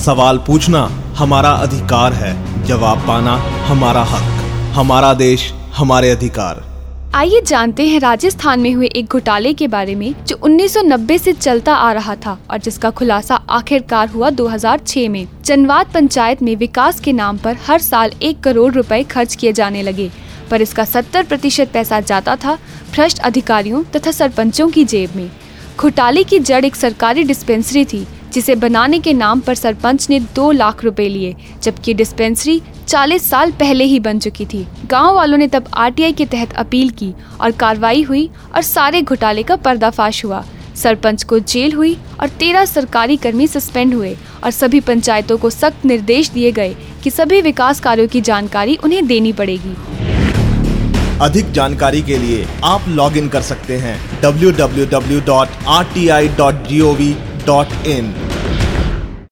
सवाल पूछना हमारा अधिकार है, जवाब पाना हमारा हक, हमारा देश हमारे अधिकार। आइए जानते हैं राजस्थान में हुए एक घोटाले के बारे में, जो 1990 से चलता आ रहा था और जिसका खुलासा आखिरकार हुआ 2006 में। चनवाद पंचायत में विकास के नाम पर हर साल एक करोड़ रुपए खर्च किए जाने लगे, पर इसका 70 प्रतिशत पैसा जाता था भ्रष्ट अधिकारियों तथा सरपंचों की जेब में। घोटाले की जड़ एक सरकारी डिस्पेंसरी थी जिसे बनाने के नाम पर सरपंच ने दो लाख रुपए लिए, जबकि डिस्पेंसरी 40 साल पहले ही बन चुकी थी। गाँव वालों ने तब आरटीआई के तहत अपील की और कार्रवाई हुई और सारे घोटाले का पर्दाफाश हुआ। सरपंच को जेल हुई और तेरह सरकारी कर्मी सस्पेंड हुए और सभी पंचायतों को सख्त निर्देश दिए गए कि सभी विकास कार्यों की जानकारी उन्हें देनी पड़ेगी। अधिक जानकारी के लिए आप लॉग इन कर सकते हैं dot in.